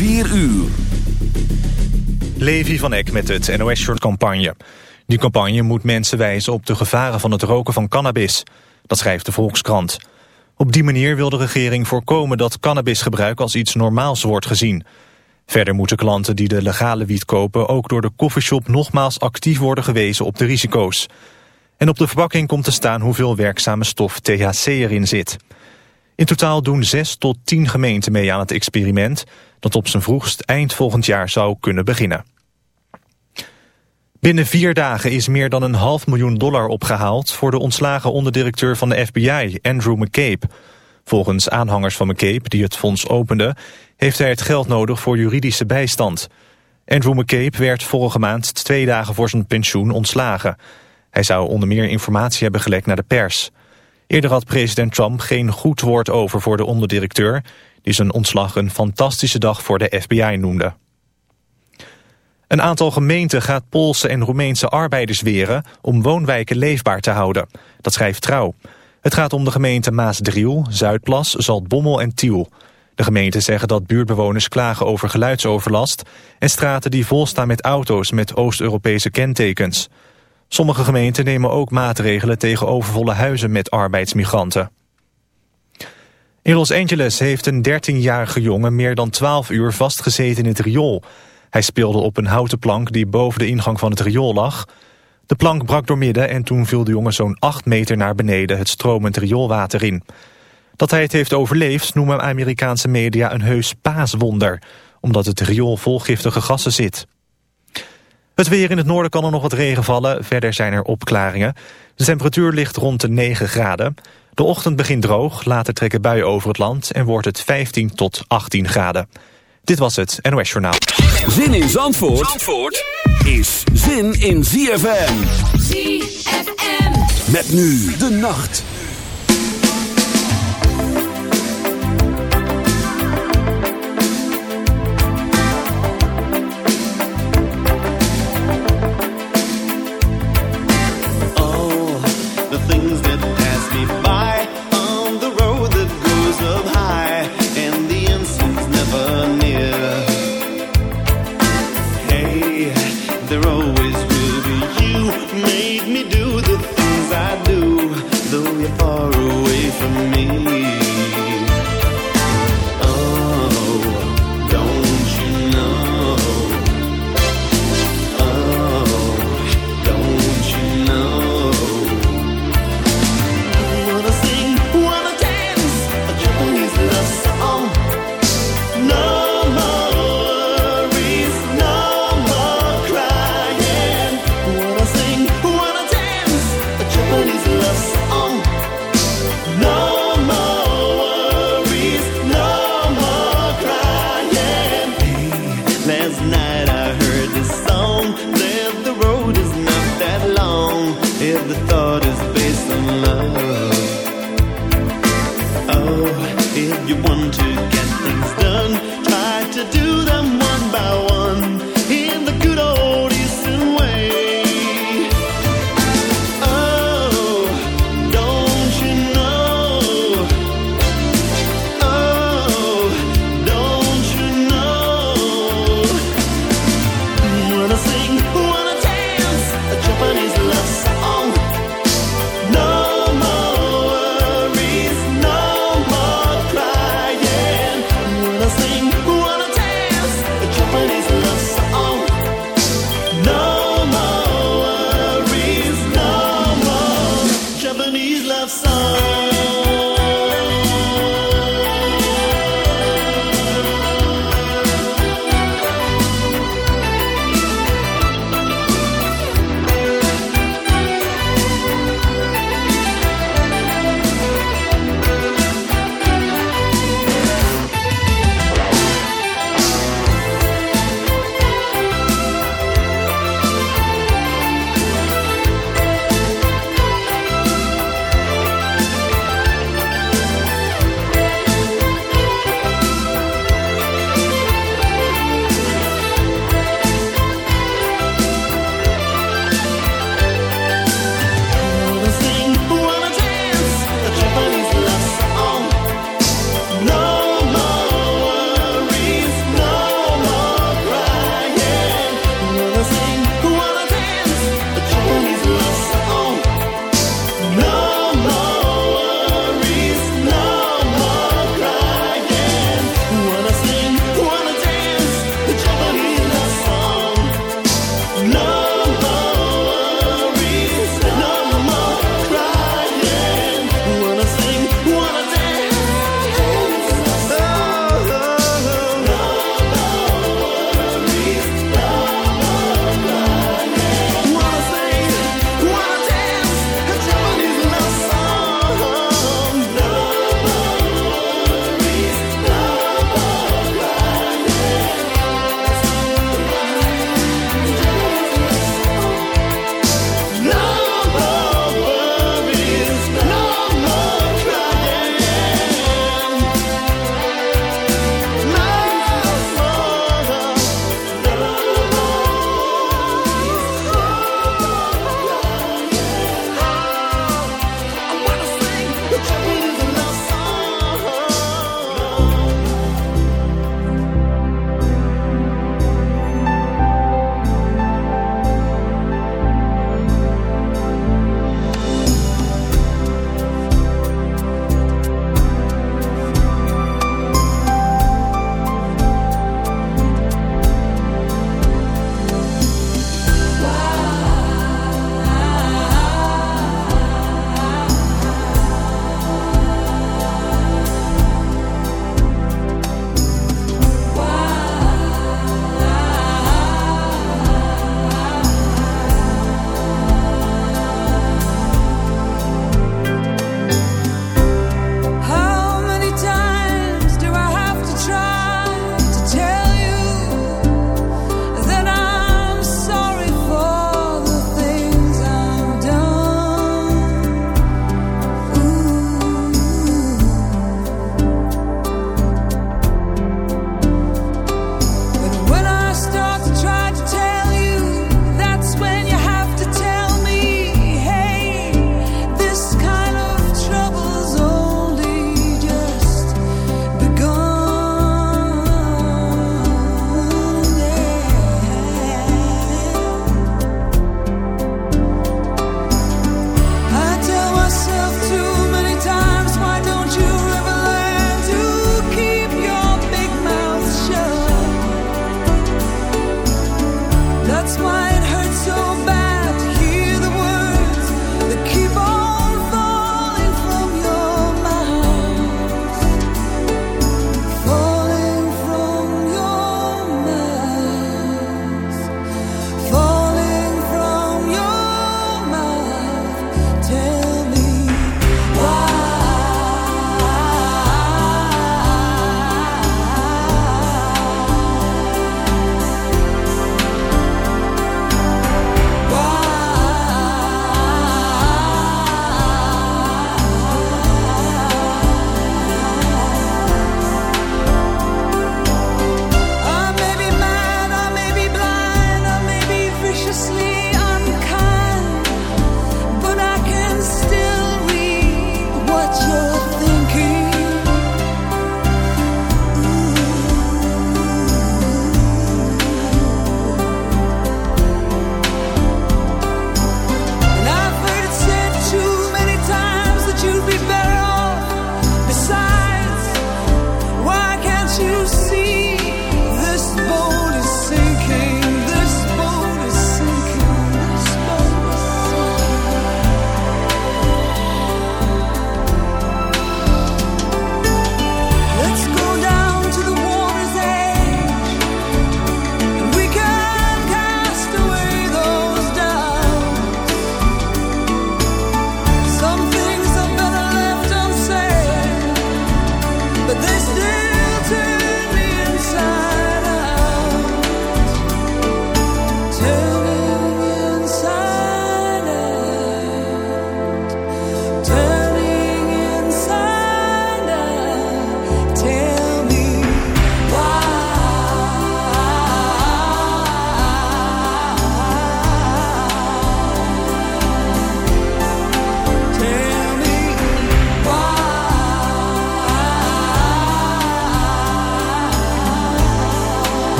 4 uur. Levi van Eck met het NOS Short campagne. Die campagne moet mensen wijzen op de gevaren van het roken van cannabis. Dat schrijft de Volkskrant. Op die manier wil de regering voorkomen dat cannabisgebruik als iets normaals wordt gezien. Verder moeten klanten die de legale wiet kopen ook door de koffieshop nogmaals actief worden gewezen op de risico's. En op de verpakking komt te staan hoeveel werkzame stof THC erin zit. In totaal doen 6 tot 10 gemeenten mee aan het experiment... dat op zijn vroegst eind volgend jaar zou kunnen beginnen. Binnen vier dagen is meer dan een half miljoen dollar opgehaald... voor de ontslagen onderdirecteur van de FBI, Andrew McCabe. Volgens aanhangers van McCabe, die het fonds opende... heeft hij het geld nodig voor juridische bijstand. Andrew McCabe werd vorige maand twee dagen voor zijn pensioen ontslagen. Hij zou onder meer informatie hebben gelekt naar de pers... Eerder had president Trump geen goed woord over voor de onderdirecteur... die zijn ontslag een fantastische dag voor de FBI noemde. Een aantal gemeenten gaat Poolse en Roemeense arbeiders weren... om woonwijken leefbaar te houden. Dat schrijft Trouw. Het gaat om de gemeenten Maasdriel, Zuidplas, Zaltbommel en Tiel. De gemeenten zeggen dat buurtbewoners klagen over geluidsoverlast... en straten die volstaan met auto's met Oost-Europese kentekens... Sommige gemeenten nemen ook maatregelen tegen overvolle huizen met arbeidsmigranten. In Los Angeles heeft een 13-jarige jongen meer dan 12 uur vastgezeten in het riool. Hij speelde op een houten plank die boven de ingang van het riool lag. De plank brak door midden en toen viel de jongen zo'n 8 meter naar beneden het stromend rioolwater in. Dat hij het heeft overleefd noemen Amerikaanse media een heus paaswonder, omdat het riool vol giftige gassen zit. Het weer in het noorden kan er nog wat regen vallen. Verder zijn er opklaringen. De temperatuur ligt rond de 9 graden. De ochtend begint droog, later trekken buien over het land... en wordt het 15 tot 18 graden. Dit was het NOS Journaal. Zin in Zandvoort, Zandvoort is zin in ZFM. ZFM. Met nu de nacht.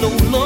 the many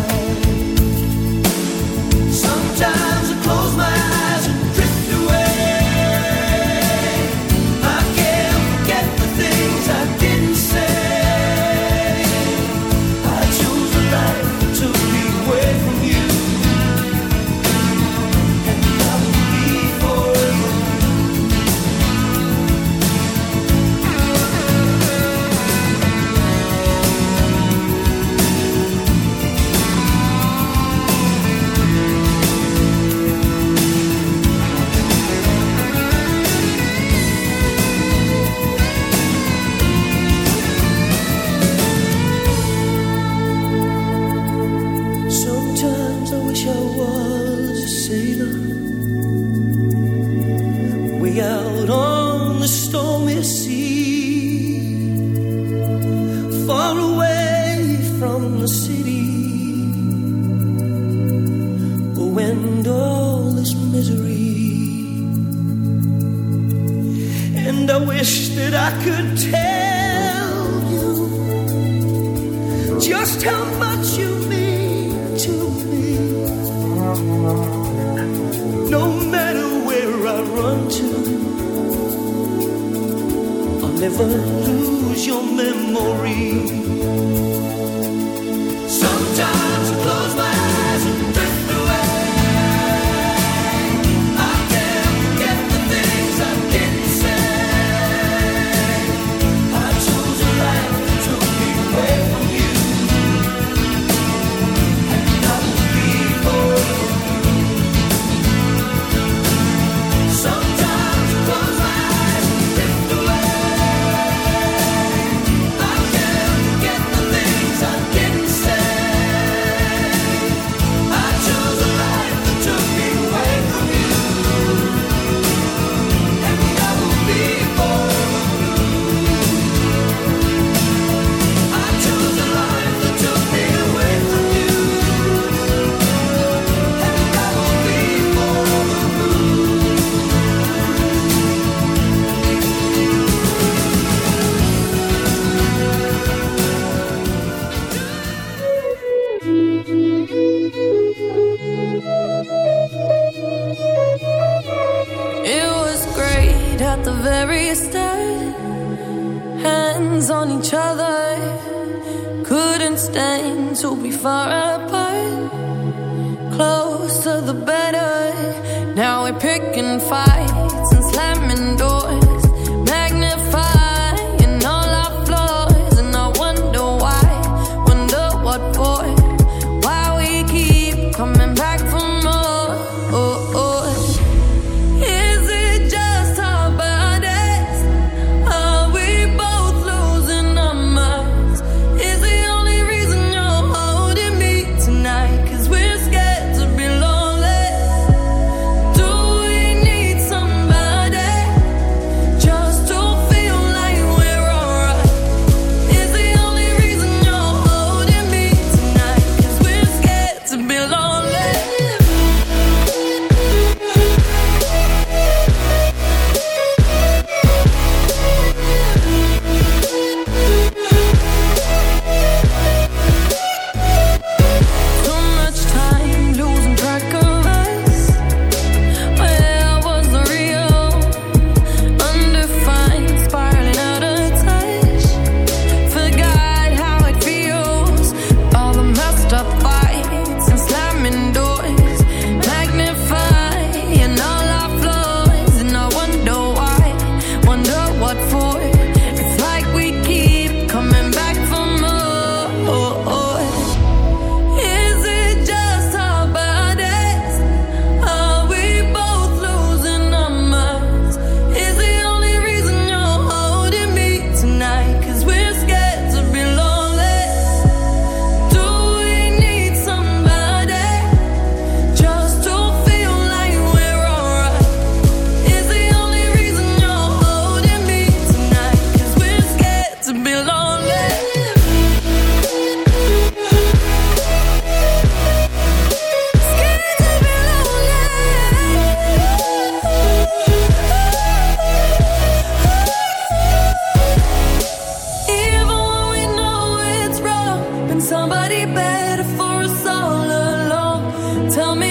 No matter where I run to, I'll never lose your memory. Tell me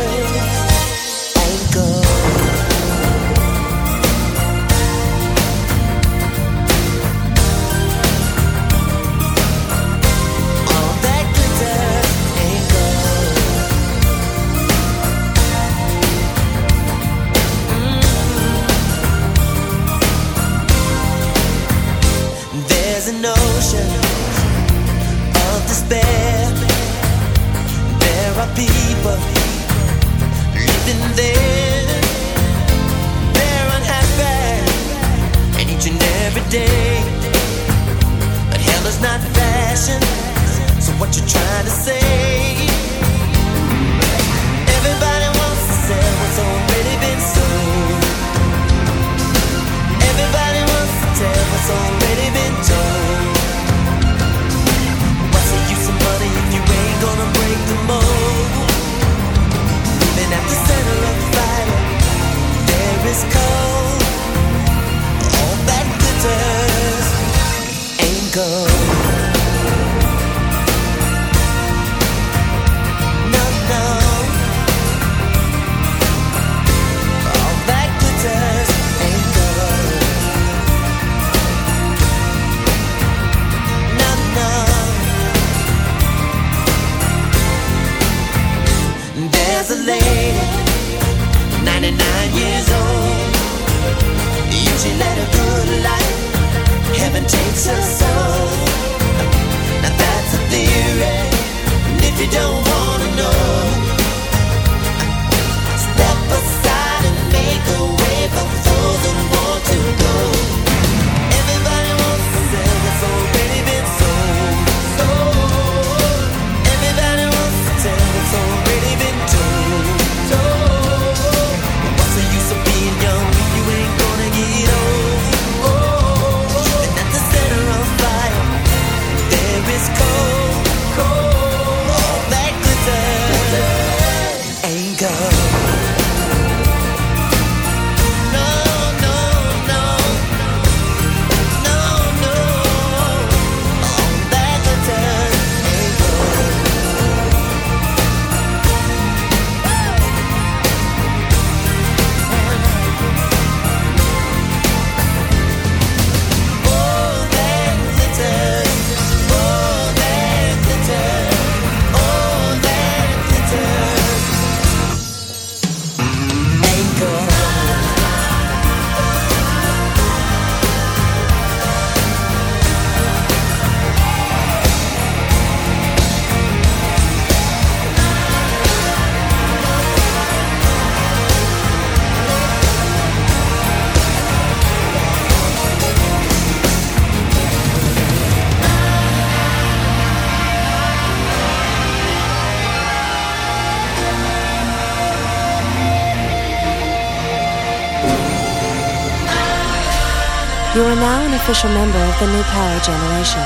are now an official member of the New Power Generation.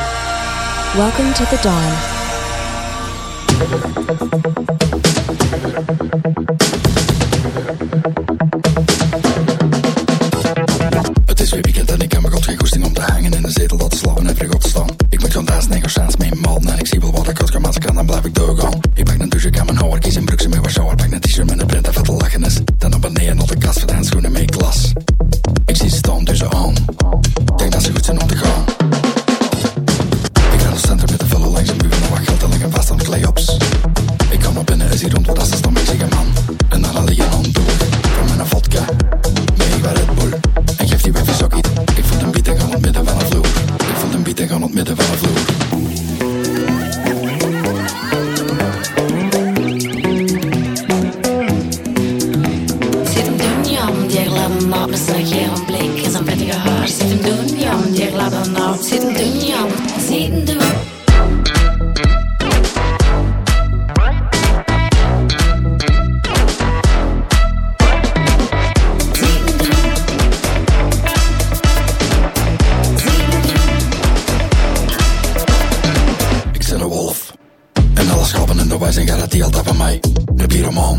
Welcome to the dawn. die al dat van mij, de pyromaan.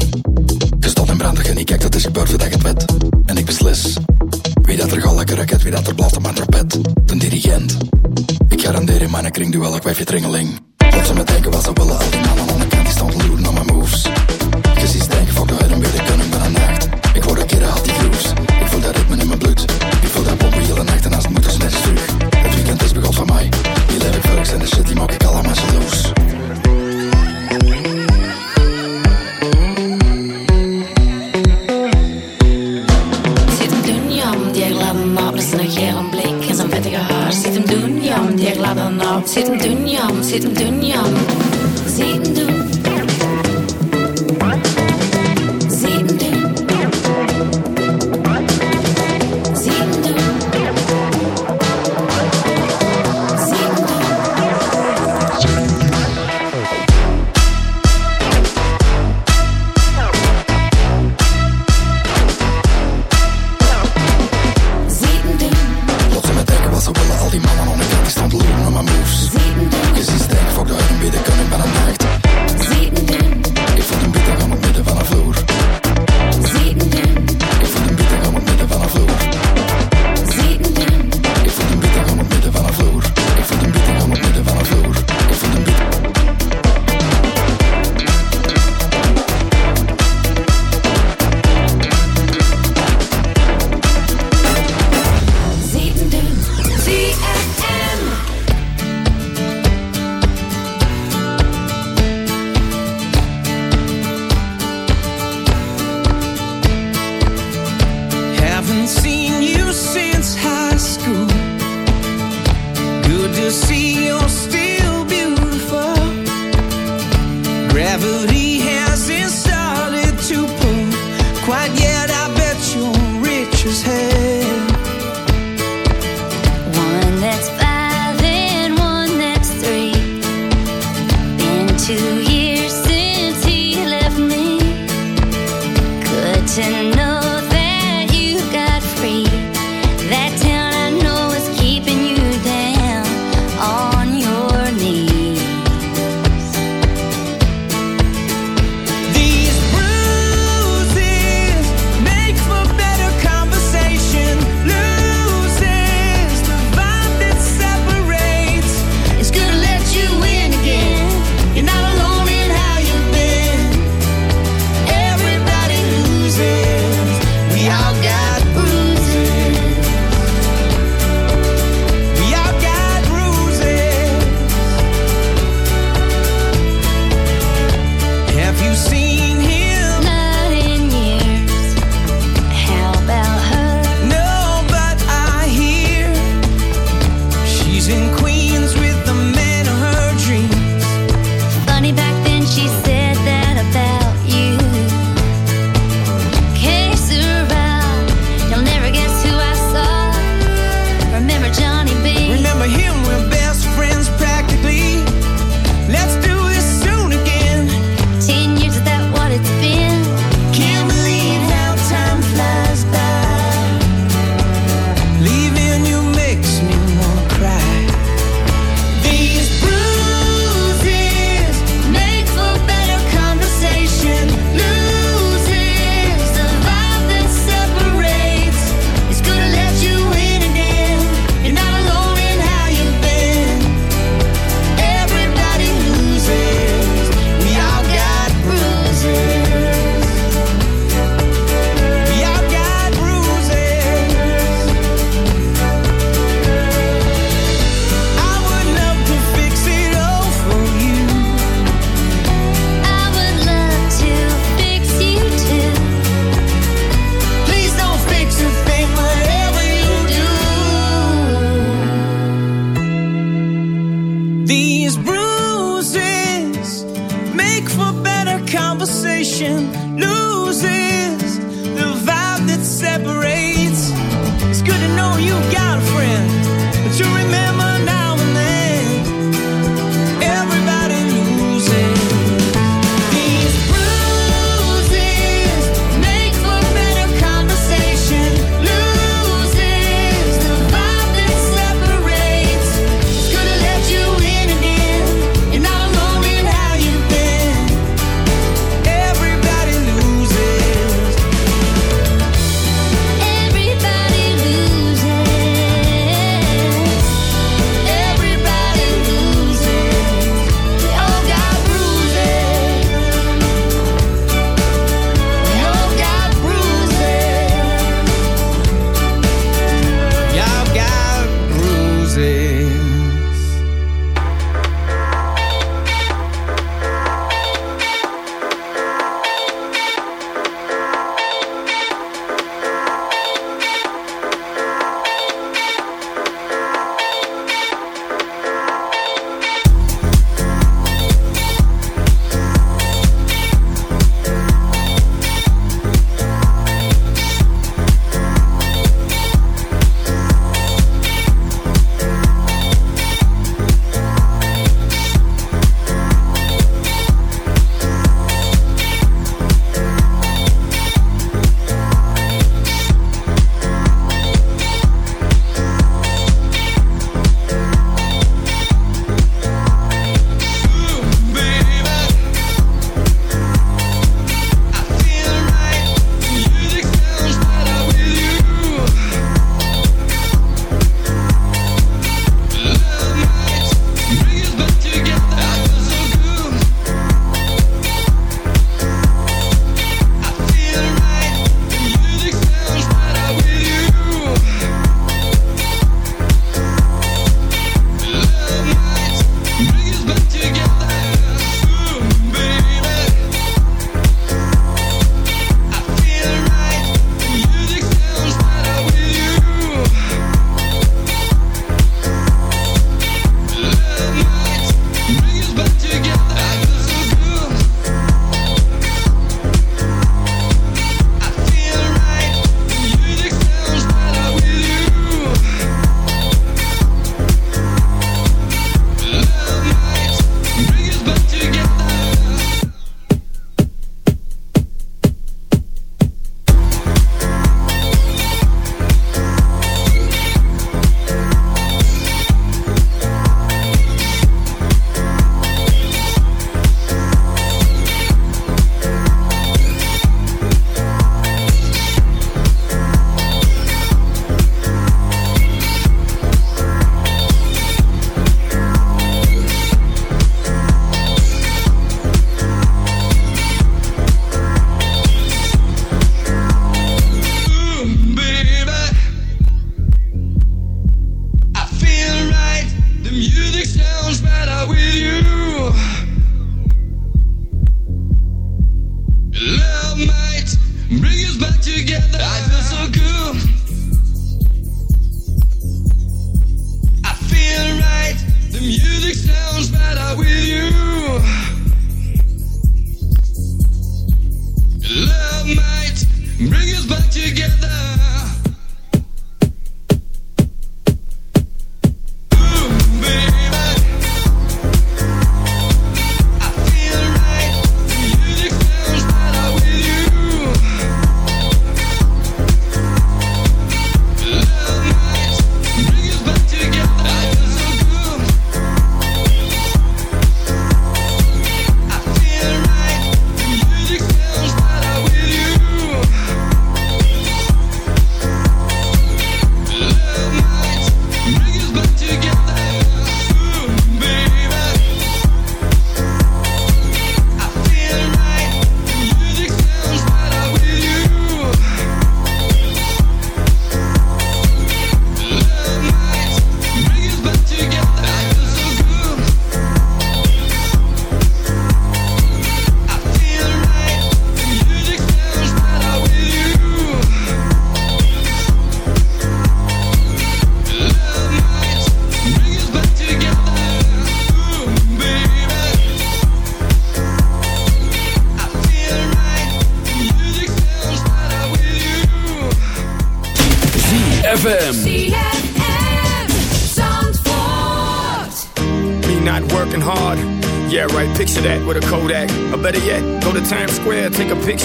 Gestond in brandig en ik kijk, dat is gebeurd voordat ik het wet. En ik beslis, wie dat er gal lekker raket, wie dat er blaft op mijn rapet. De dirigent, ik garandeer in mijn kring duel, ik wijf je tringeling. Tot ze me denken wat ze willen, al die mannen aan de kant, die stonden loeren aan mijn dünyam, senin dünyam.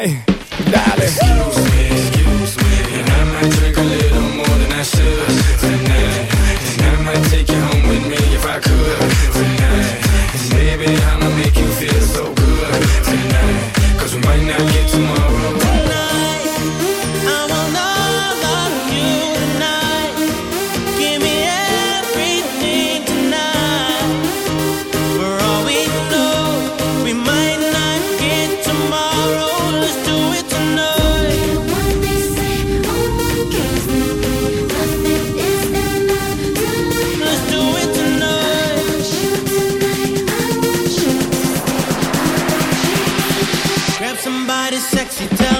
Hey. body sexy, tell